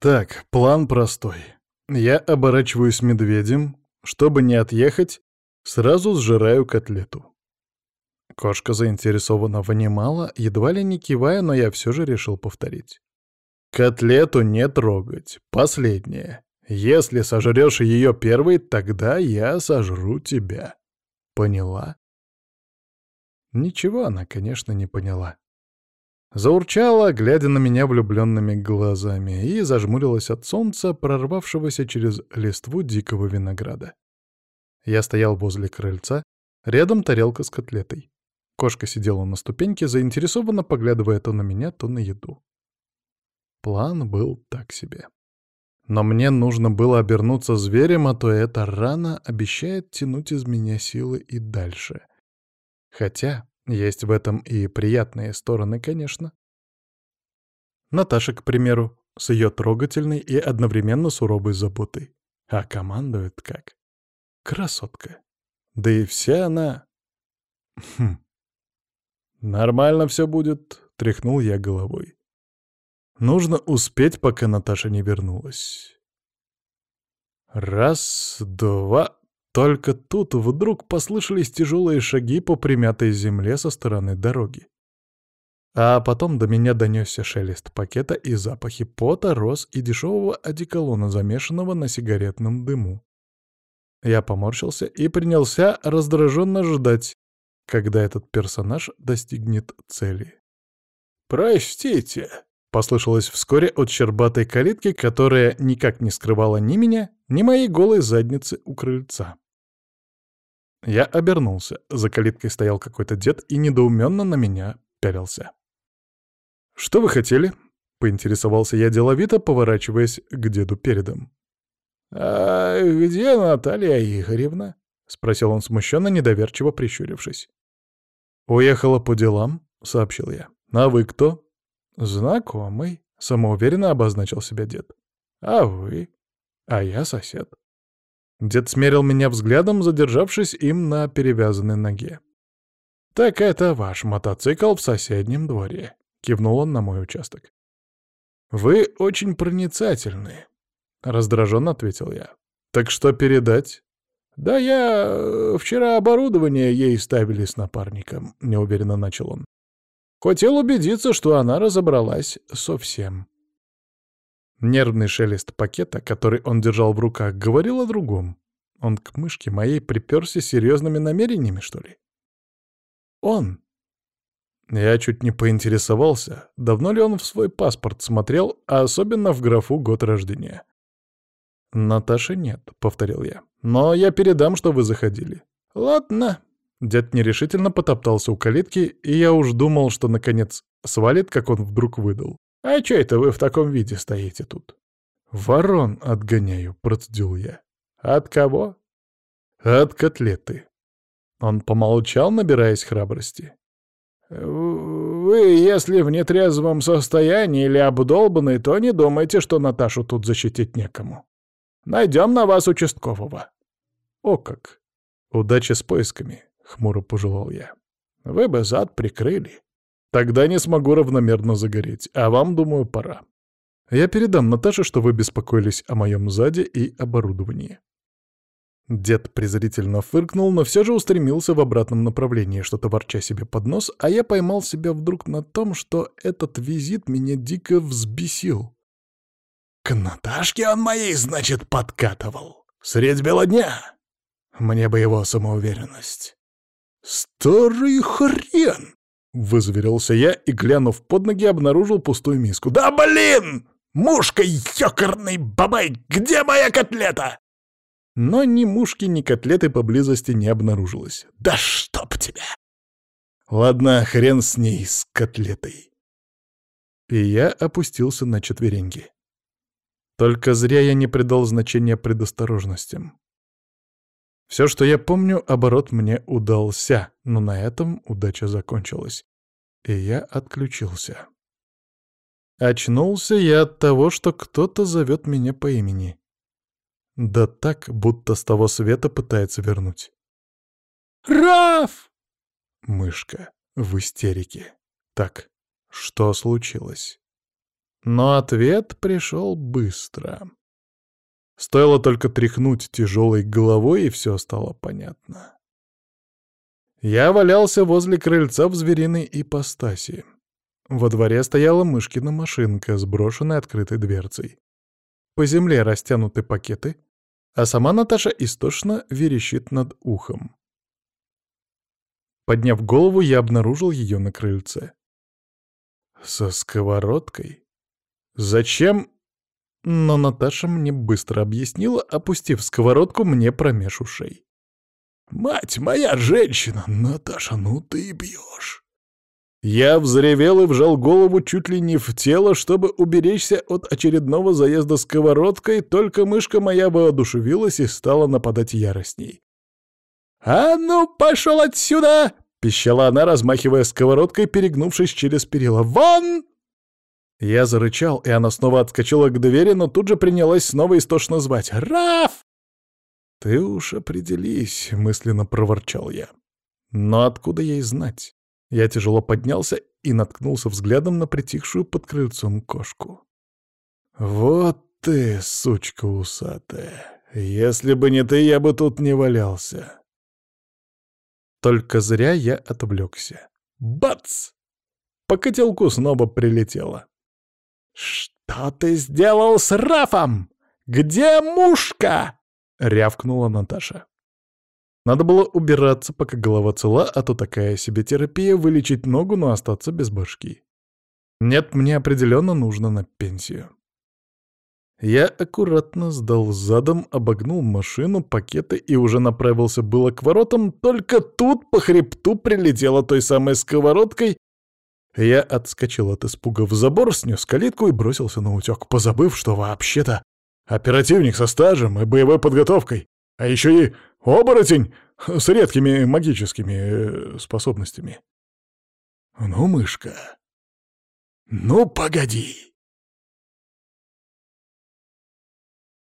Так, план простой. Я оборачиваюсь медведем, чтобы не отъехать, сразу сжираю котлету. Кошка заинтересованно внимала, едва ли не кивая, но я все же решил повторить. Котлету не трогать. Последнее. Если сожрешь ее первой, тогда я сожру тебя. Поняла? Ничего она, конечно, не поняла. Заурчала, глядя на меня влюбленными глазами, и зажмурилась от солнца, прорвавшегося через листву дикого винограда. Я стоял возле крыльца, рядом тарелка с котлетой. Кошка сидела на ступеньке, заинтересованно поглядывая то на меня, то на еду. План был так себе. Но мне нужно было обернуться зверем, а то эта рана обещает тянуть из меня силы и дальше. Хотя есть в этом и приятные стороны, конечно. Наташа, к примеру, с ее трогательной и одновременно суровой заботой. А командует как? Красотка. Да и вся она... Хм. Нормально все будет, тряхнул я головой. Нужно успеть, пока Наташа не вернулась. Раз, два... Только тут вдруг послышались тяжелые шаги по примятой земле со стороны дороги. А потом до меня донесся шелест пакета и запахи пота, роз и дешевого одеколона, замешанного на сигаретном дыму. Я поморщился и принялся раздраженно ждать, когда этот персонаж достигнет цели. «Простите», — послышалось вскоре от щербатой калитки, которая никак не скрывала ни меня, ни моей голой задницы у крыльца. Я обернулся. За калиткой стоял какой-то дед и недоуменно на меня пялился. «Что вы хотели?» — поинтересовался я деловито, поворачиваясь к деду передом. «А где Наталья Игоревна?» — спросил он смущенно, недоверчиво прищурившись. «Уехала по делам», — сообщил я. «А вы кто?» «Знакомый», — самоуверенно обозначил себя дед. «А вы?» «А я сосед». Дед смерил меня взглядом, задержавшись им на перевязанной ноге. «Так это ваш мотоцикл в соседнем дворе», — кивнул он на мой участок. «Вы очень проницательны», — раздраженно ответил я. «Так что передать?» «Да я... Э, вчера оборудование ей ставили с напарником», — неуверенно начал он. Хотел убедиться, что она разобралась совсем. Нервный шелест пакета, который он держал в руках, говорил о другом. Он к мышке моей приперся серьезными намерениями, что ли? Он. Я чуть не поинтересовался, давно ли он в свой паспорт смотрел, а особенно в графу «Год рождения». «Наташи нет», — повторил я. «Но я передам, что вы заходили». «Ладно». Дед нерешительно потоптался у калитки, и я уж думал, что, наконец, свалит, как он вдруг выдал. «А чё это вы в таком виде стоите тут?» «Ворон отгоняю», — процедил я. «От кого?» «От котлеты». Он помолчал, набираясь храбрости. «Вы, если в нетрезвом состоянии или обдолбанный, то не думайте, что Наташу тут защитить некому. Найдем на вас участкового». «О как! Удачи с поисками», — хмуро пожелал я. «Вы бы зад прикрыли». Тогда не смогу равномерно загореть, а вам, думаю, пора. Я передам Наташе, что вы беспокоились о моем заде и оборудовании». Дед презрительно фыркнул, но все же устремился в обратном направлении, что-то ворча себе под нос, а я поймал себя вдруг на том, что этот визит меня дико взбесил. «К Наташке он моей, значит, подкатывал. Средь бела дня. Мне бы его самоуверенность». «Старый хрен!» Вызверился я и, глянув под ноги, обнаружил пустую миску. «Да блин! Мушка, ёкарный бабай! Где моя котлета?» Но ни мушки, ни котлеты поблизости не обнаружилось. «Да чтоб тебя!» «Ладно, хрен с ней, с котлетой!» И я опустился на четвереньки. Только зря я не придал значения предосторожностям. Все, что я помню, оборот мне удался, но на этом удача закончилась. И я отключился. Очнулся я от того, что кто-то зовет меня по имени. Да так, будто с того света пытается вернуть. «Раф!» Мышка в истерике. Так, что случилось? Но ответ пришел быстро. Стоило только тряхнуть тяжелой головой, и все стало понятно. Я валялся возле крыльца в звериной ипостаси. Во дворе стояла мышкина машинка с брошенной открытой дверцей. По земле растянуты пакеты, а сама Наташа истошно верещит над ухом. Подняв голову, я обнаружил ее на крыльце. Со сковородкой? Зачем? Но Наташа мне быстро объяснила, опустив сковородку мне промеж ушей. «Мать моя женщина! Наташа, ну ты бьешь!» Я взревел и вжал голову чуть ли не в тело, чтобы уберечься от очередного заезда сковородкой, только мышка моя воодушевилась и стала нападать яростней. «А ну, пошел отсюда!» — пищала она, размахивая сковородкой, перегнувшись через перила. «Вон!» Я зарычал, и она снова отскочила к двери, но тут же принялась снова истошно звать. «Раф!» «Ты уж определись», — мысленно проворчал я. «Но откуда ей знать?» Я тяжело поднялся и наткнулся взглядом на притихшую под крыльцом кошку. «Вот ты, сучка усатая! Если бы не ты, я бы тут не валялся!» Только зря я отвлекся. Бац! По котелку снова прилетело. «Что ты сделал с Рафом? Где мушка?» — рявкнула Наташа. Надо было убираться, пока голова цела, а то такая себе терапия — вылечить ногу, но остаться без башки. Нет, мне определенно нужно на пенсию. Я аккуратно сдал задом, обогнул машину, пакеты и уже направился было к воротам, только тут по хребту прилетела той самой сковородкой. Я отскочил от испуга в забор, снес калитку и бросился на утек, позабыв, что вообще-то оперативник со стажем и боевой подготовкой, а еще и оборотень с редкими магическими э, способностями. Ну, мышка, ну погоди.